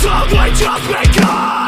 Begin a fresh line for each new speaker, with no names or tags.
It's we just begun